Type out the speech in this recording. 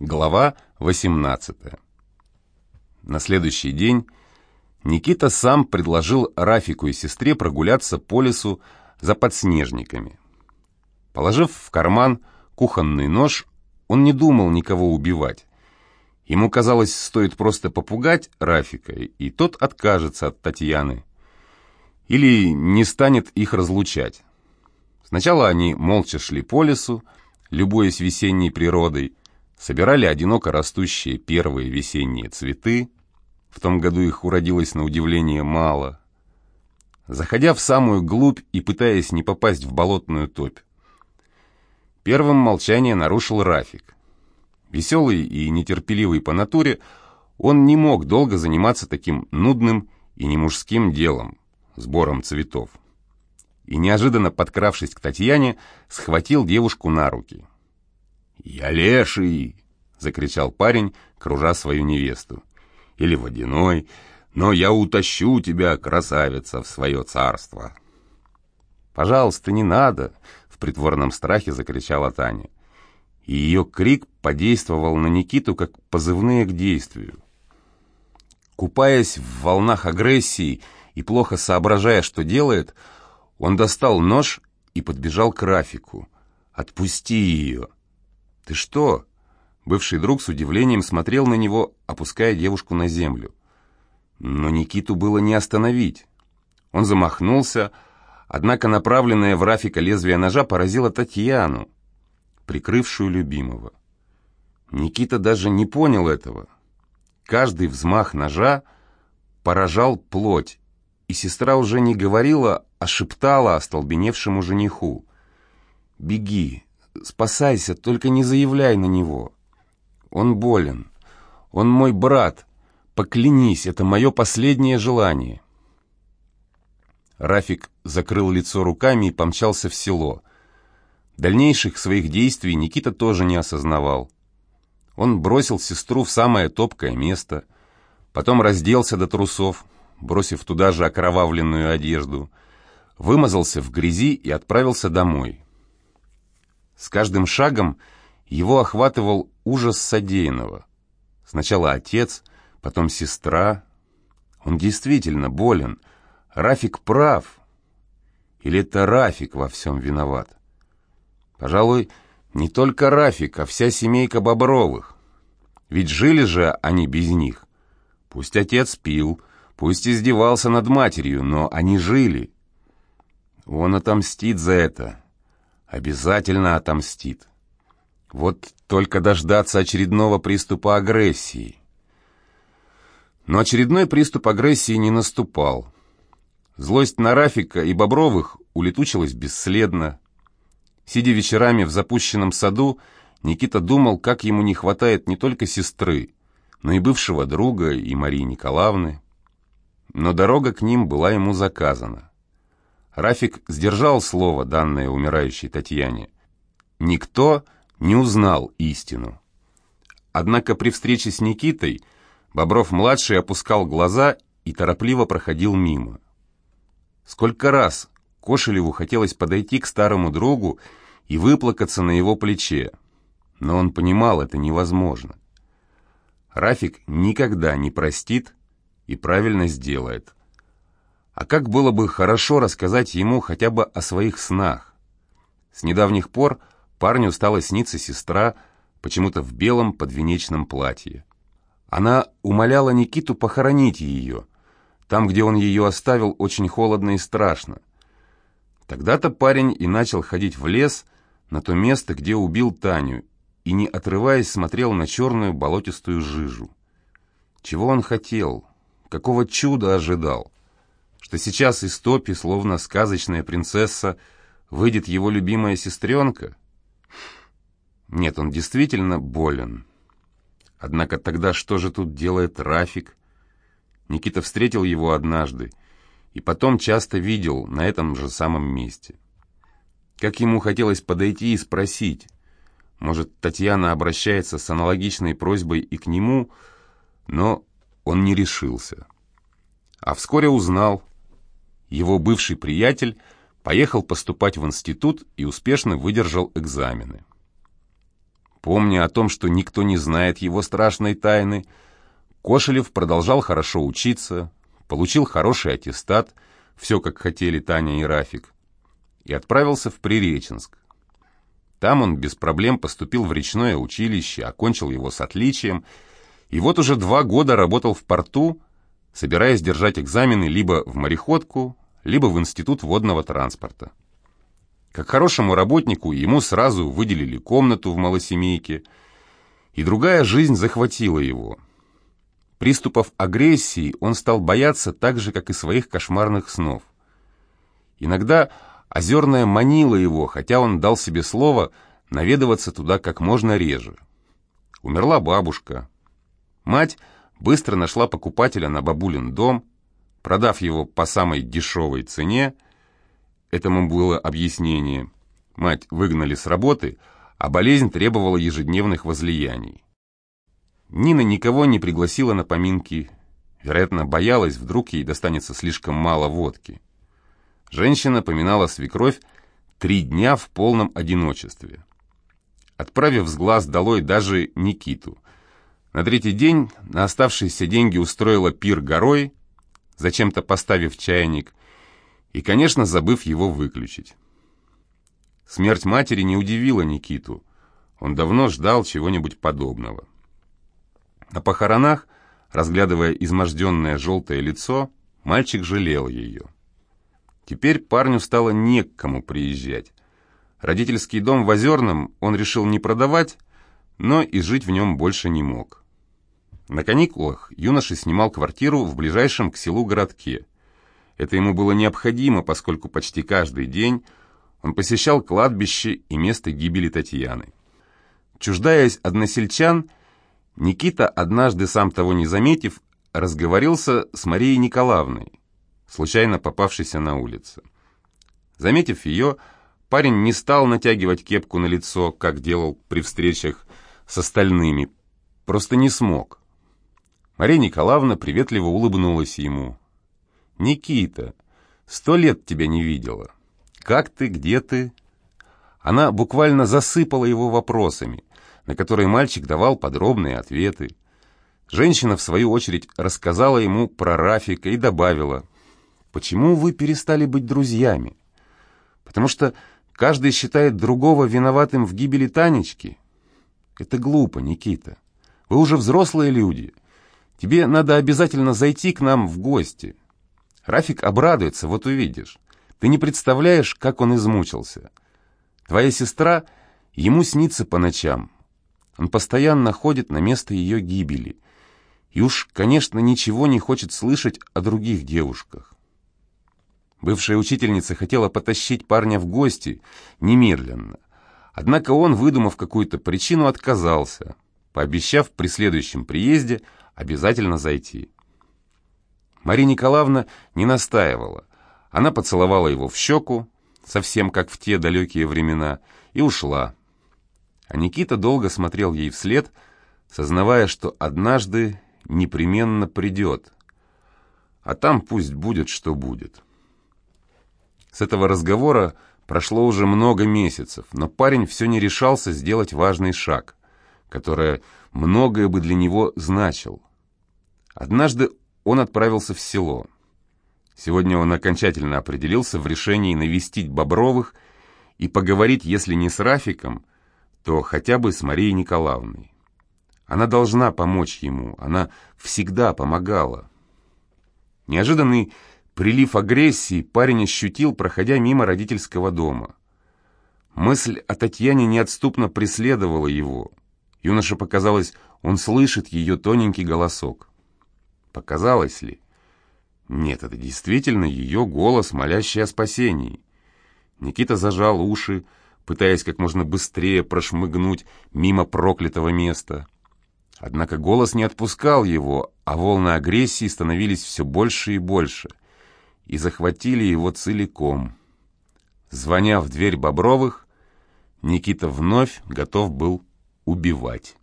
Глава 18. На следующий день Никита сам предложил Рафику и сестре прогуляться по лесу за подснежниками. Положив в карман кухонный нож, он не думал никого убивать. Ему казалось, стоит просто попугать Рафика, и тот откажется от Татьяны. Или не станет их разлучать. Сначала они молча шли по лесу, любуясь весенней природой, собирали одиноко растущие первые весенние цветы. В том году их уродилось на удивление мало. Заходя в самую глубь и пытаясь не попасть в болотную топь. Первым молчание нарушил Рафик. Веселый и нетерпеливый по натуре, он не мог долго заниматься таким нудным и немужским делом, сбором цветов. И неожиданно подкравшись к Татьяне, схватил девушку на руки. «Я леший!» — закричал парень, кружа свою невесту. «Или водяной, но я утащу тебя, красавица, в свое царство!» «Пожалуйста, не надо!» — в притворном страхе закричала Таня. И ее крик подействовал на Никиту как позывные к действию. Купаясь в волнах агрессии и плохо соображая, что делает, он достал нож и подбежал к Рафику. «Отпусти ее!» «Ты что?» Бывший друг с удивлением смотрел на него, опуская девушку на землю. Но Никиту было не остановить. Он замахнулся, однако направленное в Рафика лезвие ножа поразило Татьяну, прикрывшую любимого. Никита даже не понял этого. Каждый взмах ножа поражал плоть, и сестра уже не говорила, а шептала остолбеневшему жениху. «Беги, Спасайся, только не заявляй на него. Он болен. Он мой брат. Поклянись, это мое последнее желание. Рафик закрыл лицо руками и помчался в село. Дальнейших своих действий Никита тоже не осознавал. Он бросил сестру в самое топкое место, потом разделся до трусов, бросив туда же окровавленную одежду, вымазался в грязи и отправился домой. С каждым шагом его охватывал ужас содеянного. Сначала отец, потом сестра. Он действительно болен. Рафик прав. Или это Рафик во всем виноват? Пожалуй, не только Рафик, а вся семейка Бобровых. Ведь жили же они без них. Пусть отец пил, пусть издевался над матерью, но они жили. Он отомстит за это, Обязательно отомстит. Вот только дождаться очередного приступа агрессии. Но очередной приступ агрессии не наступал. Злость на Рафика и Бобровых улетучилась бесследно. Сидя вечерами в запущенном саду, Никита думал, как ему не хватает не только сестры, но и бывшего друга, и Марии Николаевны. Но дорога к ним была ему заказана. Рафик сдержал слово, данное умирающей Татьяне. Никто не узнал истину. Однако при встрече с Никитой Бобров-младший опускал глаза и торопливо проходил мимо. Сколько раз Кошелеву хотелось подойти к старому другу и выплакаться на его плече, но он понимал, это невозможно. Рафик никогда не простит и правильно сделает – а как было бы хорошо рассказать ему хотя бы о своих снах. С недавних пор парню стала сниться сестра, почему-то в белом подвенечном платье. Она умоляла Никиту похоронить ее. Там, где он ее оставил, очень холодно и страшно. Тогда-то парень и начал ходить в лес, на то место, где убил Таню, и, не отрываясь, смотрел на черную болотистую жижу. Чего он хотел? Какого чуда ожидал? Что сейчас из топи, словно сказочная принцесса, выйдет его любимая сестренка? Нет, он действительно болен. Однако тогда что же тут делает Рафик? Никита встретил его однажды и потом часто видел на этом же самом месте. Как ему хотелось подойти и спросить, может, Татьяна обращается с аналогичной просьбой и к нему, но он не решился. А вскоре узнал, его бывший приятель поехал поступать в институт и успешно выдержал экзамены. Помня о том, что никто не знает его страшной тайны, Кошелев продолжал хорошо учиться, получил хороший аттестат, все как хотели Таня и Рафик, и отправился в Приреченск. Там он без проблем поступил в речное училище, окончил его с отличием, и вот уже два года работал в порту, собираясь держать экзамены либо в мореходку, либо в Институт водного транспорта. Как хорошему работнику ему сразу выделили комнату в малосемейке, и другая жизнь захватила его. Приступов агрессии он стал бояться так же, как и своих кошмарных снов. Иногда озерная манила его, хотя он дал себе слово наведываться туда как можно реже. Умерла бабушка. Мать быстро нашла покупателя на бабулин дом, продав его по самой дешевой цене, Этому было объяснение. Мать выгнали с работы, а болезнь требовала ежедневных возлияний. Нина никого не пригласила на поминки, вероятно, боялась, вдруг ей достанется слишком мало водки. Женщина поминала свекровь три дня в полном одиночестве. Отправив с глаз долой даже Никиту. На третий день на оставшиеся деньги устроила пир горой, зачем-то поставив чайник, и, конечно, забыв его выключить. Смерть матери не удивила Никиту. Он давно ждал чего-нибудь подобного. На похоронах, разглядывая изможденное желтое лицо, мальчик жалел ее. Теперь парню стало не к кому приезжать. Родительский дом в Озерном он решил не продавать, но и жить в нем больше не мог. На каникулах юноша снимал квартиру в ближайшем к селу городке. Это ему было необходимо, поскольку почти каждый день он посещал кладбище и место гибели Татьяны. Чуждаясь односельчан, Никита, однажды сам того не заметив, разговорился с Марией Николаевной, случайно попавшейся на улице. Заметив ее, парень не стал натягивать кепку на лицо, как делал при встречах с остальными, просто не смог. Мария Николаевна приветливо улыбнулась ему. «Никита, сто лет тебя не видела. Как ты, где ты?» Она буквально засыпала его вопросами, на которые мальчик давал подробные ответы. Женщина, в свою очередь, рассказала ему про Рафика и добавила, «Почему вы перестали быть друзьями? Потому что каждый считает другого виноватым в гибели Танечки? Это глупо, Никита. Вы уже взрослые люди. Тебе надо обязательно зайти к нам в гости. Рафик обрадуется, вот увидишь. Ты не представляешь, как он измучился. Твоя сестра, ему снится по ночам. Он постоянно ходит на место ее гибели. И уж, конечно, ничего не хочет слышать о других девушках. Бывшая учительница хотела потащить парня в гости немедленно. Однако он, выдумав какую-то причину, отказался, пообещав при следующем приезде обязательно зайти. Мария Николаевна не настаивала. Она поцеловала его в щеку, совсем как в те далекие времена, и ушла. А Никита долго смотрел ей вслед, сознавая, что однажды непременно придет. А там пусть будет, что будет. С этого разговора прошло уже много месяцев, но парень все не решался сделать важный шаг, который многое бы для него значил. Однажды он отправился в село. Сегодня он окончательно определился в решении навестить Бобровых и поговорить, если не с Рафиком, то хотя бы с Марией Николаевной. Она должна помочь ему, она всегда помогала. Неожиданный прилив агрессии парень ощутил, проходя мимо родительского дома. Мысль о Татьяне неотступно преследовала его. Юноше показалось, он слышит ее тоненький голосок. Показалось ли? Нет, это действительно ее голос, молящий о спасении. Никита зажал уши, пытаясь как можно быстрее прошмыгнуть мимо проклятого места. Однако голос не отпускал его, а волны агрессии становились все больше и больше, и захватили его целиком. Звоня в дверь Бобровых, Никита вновь готов был убивать.